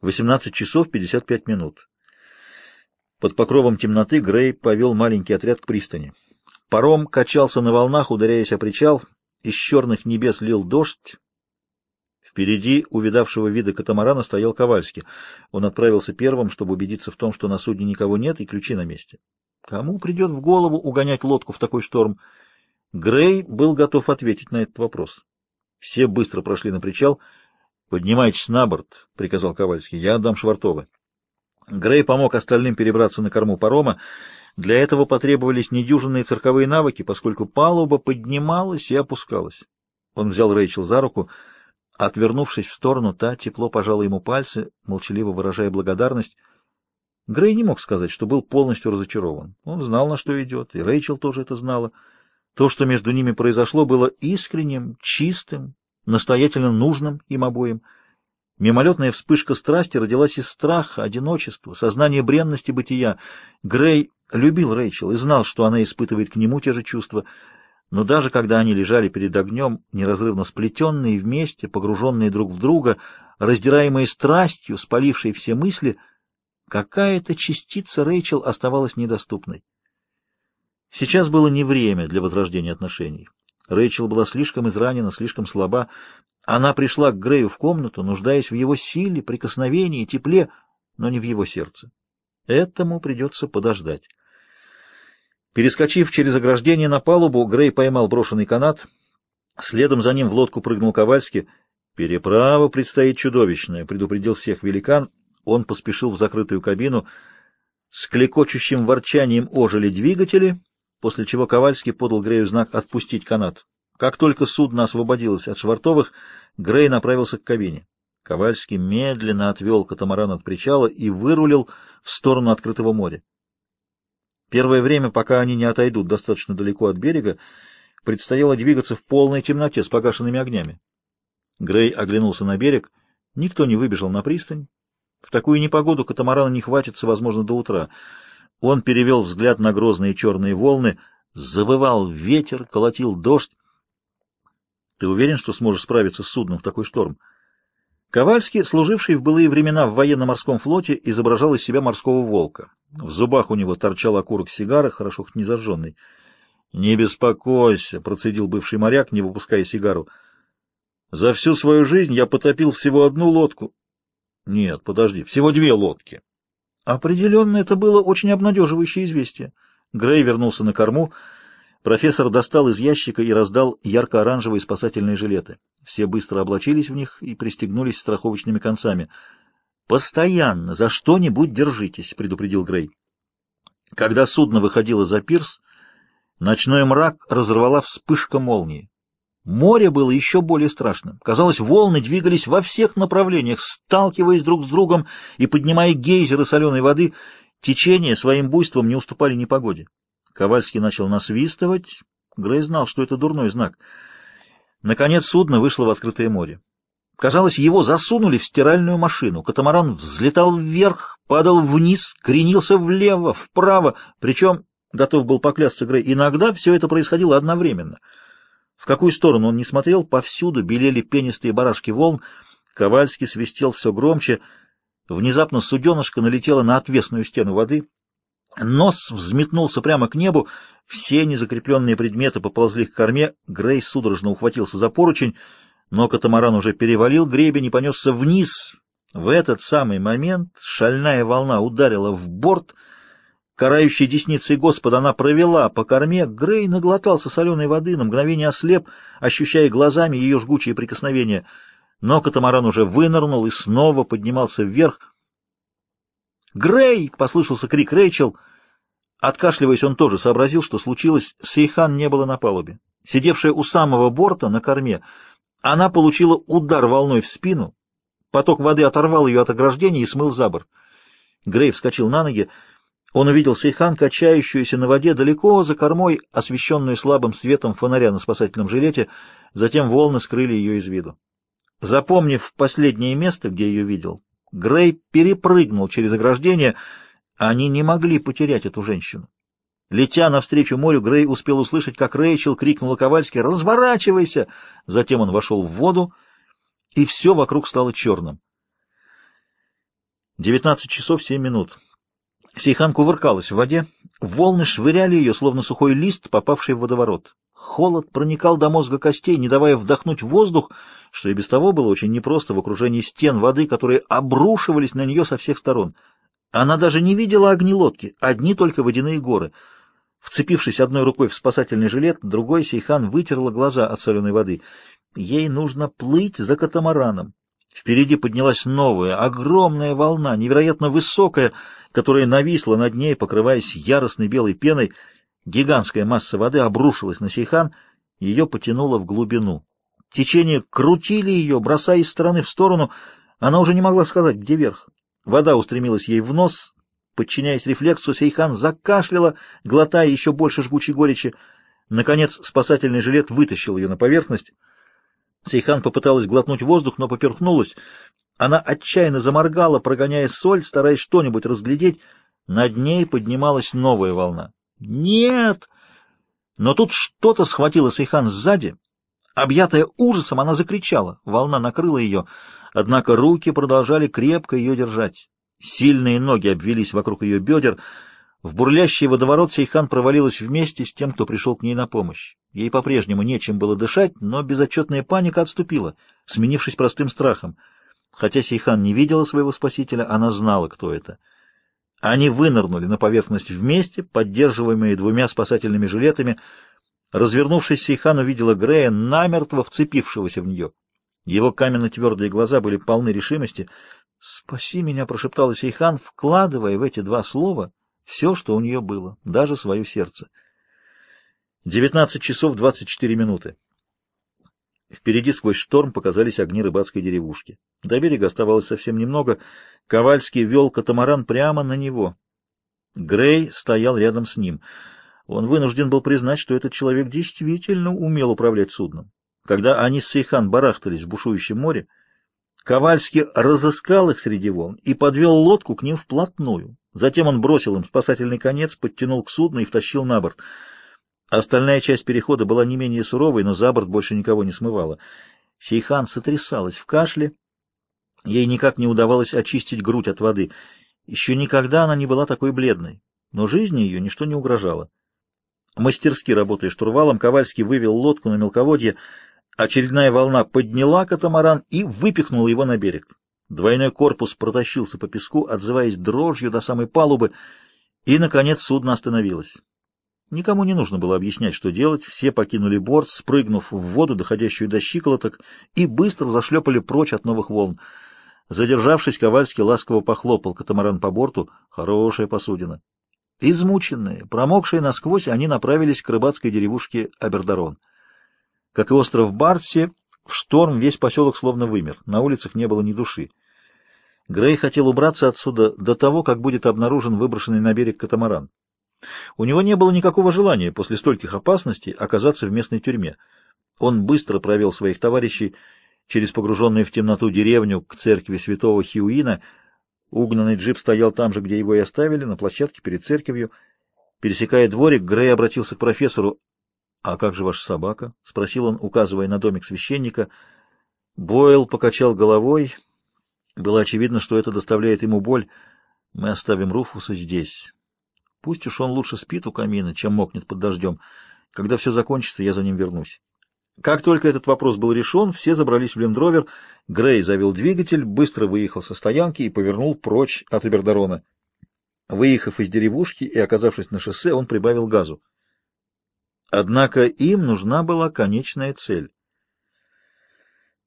18 часов 55 минут. Под покровом темноты Грей повел маленький отряд к пристани. Паром качался на волнах, ударяясь о причал, из черных небес лил дождь. Впереди увидавшего вида катамарана стоял Ковальский. Он отправился первым, чтобы убедиться в том, что на судне никого нет и ключи на месте. Кому придет в голову угонять лодку в такой шторм? Грей был готов ответить на этот вопрос. Все быстро прошли на причал. «Поднимайтесь на борт», — приказал Ковальский. «Я отдам Швартова». Грей помог остальным перебраться на корму парома. Для этого потребовались недюжинные цирковые навыки, поскольку палуба поднималась и опускалась. Он взял Рэйчел за руку. Отвернувшись в сторону, та тепло пожала ему пальцы, молчаливо выражая благодарность. Грей не мог сказать, что был полностью разочарован. Он знал, на что идет, и Рэйчел тоже это знала. То, что между ними произошло, было искренним, чистым, настоятельно нужным им обоим. Мимолетная вспышка страсти родилась из страха, одиночества, сознания бренности бытия. Грей любил Рэйчел и знал, что она испытывает к нему те же чувства, но даже когда они лежали перед огнем, неразрывно сплетенные вместе, погруженные друг в друга, раздираемые страстью, спалившие все мысли, какая-то частица Рэйчел оставалась недоступной. Сейчас было не время для возрождения отношений. Рэйчел была слишком изранена, слишком слаба. Она пришла к Грею в комнату, нуждаясь в его силе, прикосновении, тепле, но не в его сердце. Этому придется подождать. Перескочив через ограждение на палубу, Грей поймал брошенный канат. Следом за ним в лодку прыгнул Ковальский. «Переправа предстоит чудовищная», — предупредил всех великан. Он поспешил в закрытую кабину. С клекочущим ворчанием ожили двигатели, после чего Ковальский подал Грею знак «отпустить канат». Как только судно освободилось от швартовых, Грей направился к кабине. Ковальский медленно отвел катамаран от причала и вырулил в сторону открытого моря. Первое время, пока они не отойдут достаточно далеко от берега, предстояло двигаться в полной темноте с погашенными огнями. Грей оглянулся на берег. Никто не выбежал на пристань. В такую непогоду катамарана не хватится, возможно, до утра. Он перевел взгляд на грозные черные волны, завывал ветер, колотил дождь. — Ты уверен, что сможешь справиться с судном в такой шторм? Ковальский, служивший в былые времена в военно-морском флоте, изображал из себя морского волка. В зубах у него торчал окурок сигары, хорошо хоть не зажженный. — Не беспокойся, — процедил бывший моряк, не выпуская сигару. — За всю свою жизнь я потопил всего одну лодку. — Нет, подожди, всего две лодки. Определенно, это было очень обнадеживающее известие. Грей вернулся на корму. Профессор достал из ящика и раздал ярко-оранжевые спасательные жилеты. Все быстро облачились в них и пристегнулись страховочными концами. «Постоянно за что-нибудь держитесь», — предупредил Грей. Когда судно выходило за пирс, ночной мрак разорвала вспышка молнии. Море было еще более страшным. Казалось, волны двигались во всех направлениях, сталкиваясь друг с другом и поднимая гейзеры соленой воды. Течение своим буйством не уступали ни погоде. Ковальский начал насвистывать. Грей знал, что это дурной знак. Наконец судно вышло в открытое море. Казалось, его засунули в стиральную машину. Катамаран взлетал вверх, падал вниз, кренился влево, вправо. Причем, готов был поклясться Грей, иногда все это происходило одновременно — в какую сторону он не смотрел, повсюду белели пенистые барашки волн, Ковальский свистел все громче. Внезапно суденышко налетело на отвесную стену воды. Нос взметнулся прямо к небу, все незакрепленные предметы поползли к корме, Грей судорожно ухватился за поручень, но катамаран уже перевалил гребень и понесся вниз. В этот самый момент шальная волна ударила в борт — Карающей десницей Господа она провела по корме, Грей наглотался соленой воды, на мгновение ослеп, ощущая глазами ее жгучие прикосновения. Но катамаран уже вынырнул и снова поднимался вверх. «Грей!» — послышался крик Рэйчел. Откашливаясь, он тоже сообразил, что случилось. Сейхан не было на палубе. Сидевшая у самого борта на корме, она получила удар волной в спину. Поток воды оторвал ее от ограждения и смыл за борт. Грей вскочил на ноги. Он увидел Сейхан, качающуюся на воде далеко за кормой, освещенную слабым светом фонаря на спасательном жилете, затем волны скрыли ее из виду. Запомнив последнее место, где ее видел, Грей перепрыгнул через ограждение. Они не могли потерять эту женщину. Летя навстречу морю, Грей успел услышать, как Рэйчел крикнула Ковальски «Разворачивайся!». Затем он вошел в воду, и все вокруг стало черным. 19 часов 7 минут. Сейхан кувыркалась в воде. Волны швыряли ее, словно сухой лист, попавший в водоворот. Холод проникал до мозга костей, не давая вдохнуть воздух, что и без того было очень непросто в окружении стен воды, которые обрушивались на нее со всех сторон. Она даже не видела огни лодки, одни только водяные горы. Вцепившись одной рукой в спасательный жилет, другой Сейхан вытерла глаза от соленой воды. Ей нужно плыть за катамараном. Впереди поднялась новая, огромная волна, невероятно высокая, которая нависла над ней, покрываясь яростной белой пеной. Гигантская масса воды обрушилась на Сейхан, ее потянуло в глубину. Течение крутили ее, бросая из стороны в сторону. Она уже не могла сказать, где верх. Вода устремилась ей в нос. Подчиняясь рефлексу, Сейхан закашляла, глотая еще больше жгучей горечи. Наконец спасательный жилет вытащил ее на поверхность. Сейхан попыталась глотнуть воздух, но поперхнулась. Она отчаянно заморгала, прогоняя соль, стараясь что-нибудь разглядеть. Над ней поднималась новая волна. «Нет!» Но тут что-то схватило Сейхан сзади. Объятая ужасом, она закричала. Волна накрыла ее, однако руки продолжали крепко ее держать. Сильные ноги обвелись вокруг ее бедер. В бурлящий водоворот Сейхан провалилась вместе с тем, кто пришел к ней на помощь. Ей по-прежнему нечем было дышать, но безотчетная паника отступила, сменившись простым страхом. Хотя Сейхан не видела своего спасителя, она знала, кто это. Они вынырнули на поверхность вместе, поддерживаемые двумя спасательными жилетами. Развернувшись, Сейхан увидела Грея, намертво вцепившегося в нее. Его каменно-твердые глаза были полны решимости. «Спаси меня!» — прошептала Сейхан, вкладывая в эти два слова все, что у нее было, даже свое сердце. Девятнадцать часов двадцать четыре минуты. Впереди сквозь шторм показались огни рыбацкой деревушки. До берега оставалось совсем немного. Ковальский вел катамаран прямо на него. Грей стоял рядом с ним. Он вынужден был признать, что этот человек действительно умел управлять судном. Когда они с Сейхан барахтались в бушующем море, Ковальский разыскал их среди волн и подвел лодку к ним вплотную. Затем он бросил им спасательный конец, подтянул к судну и втащил на борт. Остальная часть перехода была не менее суровой, но за борт больше никого не смывала. Сейхан сотрясалась в кашле. Ей никак не удавалось очистить грудь от воды. Еще никогда она не была такой бледной, но жизни ее ничто не угрожало. Мастерски работая штурвалом, Ковальский вывел лодку на мелководье. Очередная волна подняла катамаран и выпихнула его на берег. Двойной корпус протащился по песку, отзываясь дрожью до самой палубы, и, наконец, судно остановилось. Никому не нужно было объяснять, что делать, все покинули борт, спрыгнув в воду, доходящую до щиколоток, и быстро зашлепали прочь от новых волн. Задержавшись, Ковальский ласково похлопал катамаран по борту. Хорошая посудина. Измученные, промокшие насквозь, они направились к рыбацкой деревушке Абердарон. Как и остров Бартси, в шторм весь поселок словно вымер, на улицах не было ни души. Грей хотел убраться отсюда до того, как будет обнаружен выброшенный на берег катамаран. У него не было никакого желания после стольких опасностей оказаться в местной тюрьме. Он быстро провел своих товарищей через погруженную в темноту деревню к церкви святого Хиуина. Угнанный джип стоял там же, где его и оставили, на площадке перед церковью. Пересекая дворик, Грей обратился к профессору. «А как же ваша собака?» — спросил он, указывая на домик священника. Бойл покачал головой. Было очевидно, что это доставляет ему боль. «Мы оставим Руфуса здесь». Пусть уж он лучше спит у камина, чем мокнет под дождем. Когда все закончится, я за ним вернусь. Как только этот вопрос был решен, все забрались в лендровер. Грей завел двигатель, быстро выехал со стоянки и повернул прочь от Эбердорона. Выехав из деревушки и оказавшись на шоссе, он прибавил газу. Однако им нужна была конечная цель.